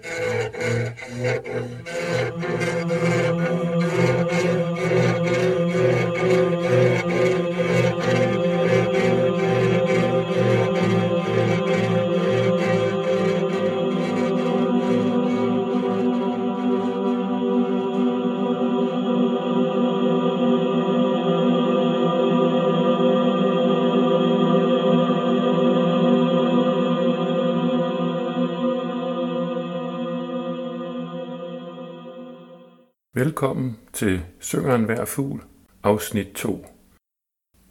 Thank you. Velkommen til Synger en hver fugl, afsnit 2.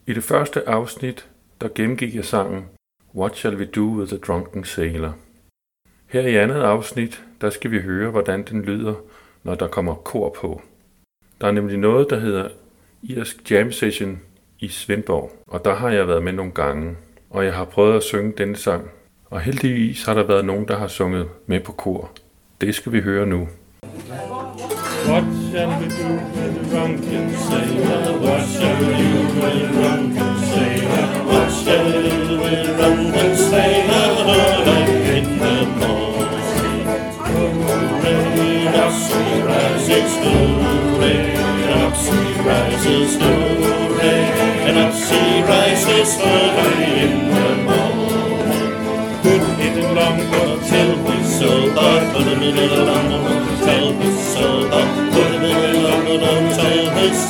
I det første afsnit, der gennemgik jeg sangen What Shall We Do With The Drunken Sailor. Her i andet afsnit, der skal vi høre, hvordan den lyder, når der kommer kor på. Der er nemlig noget, der hedder Irsk Jam Session i Svendborg, og der har jeg været med nogle gange, og jeg har prøvet at synge denne sang. Og heldigvis har der været nogen, der har sunget med på kor. Det skal vi høre nu. What shall we do with the drunken sailor? What shall we do with the drunken sailor? What shall we do with the drunken sailor? Early in the morning. Hooray, up she rises, hooray, up she rises, hooray, and up she rises early in the morning. Couldn't hit long, till we out, but a little longer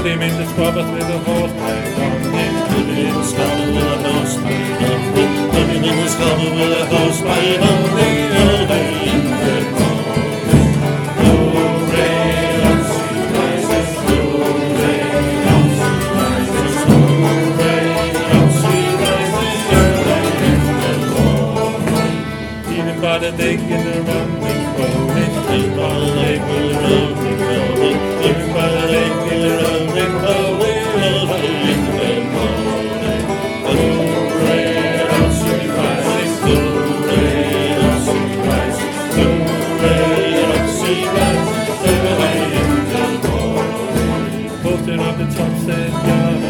Put him in the scuppers with a horse plate on him. In the scupper with a horse him. In the scupper with a horse on the morning. By the rolling, Hooray, up the top said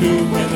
do with